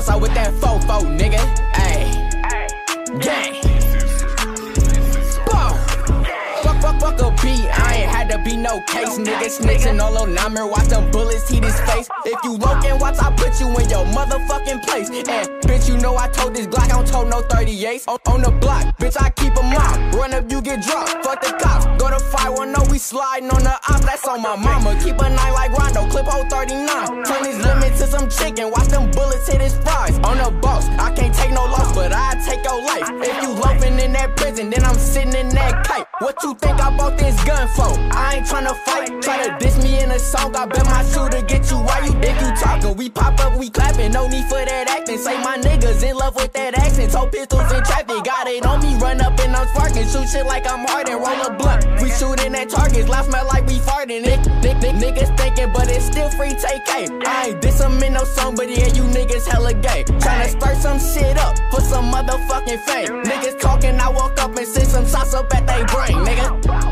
Southside with that fofo, nigga. Ayy. Gang. Bow. Fuck, fuck, fuck a beat. I ain't had to be no case. Nigga snitching all on number. Watch them bullets hit his face. If you looking, watch I put you in your motherfucking place. And bitch, you know I told this Glock, I don't told no 38s. On, on the block, bitch, I keep 'em out. Run up, you get dropped. Fuck the cops. Go to 510, we sliding on the op. That's on my mama. Keep a nine like Rondo. Clip hole 39. Turn his limit to some chicken. Watch them bullets prison, then I'm sitting in that kite. What you think I bought this gun for? I ain't tryna fight. Tryna diss me in a song. I bet my shooter get you. Why you think you talking? We pop up, we clapping. No need for that acting. Say my niggas in love with that accent. Told pistols in traffic. Got it on me. Run up and I'm sparking. Shoot shit like I'm Harden. Roll a blunt. We shooting at targets. Loud smell like we farting. Nick, nick, nick, niggas thinking, but it's still free. Take. I ain't diss 'em in no song, but yeah, you niggas hella gay. Tryna start some shit up motherfucking fame. Niggas talking, I woke up and send some sauce up at they brain, nigga.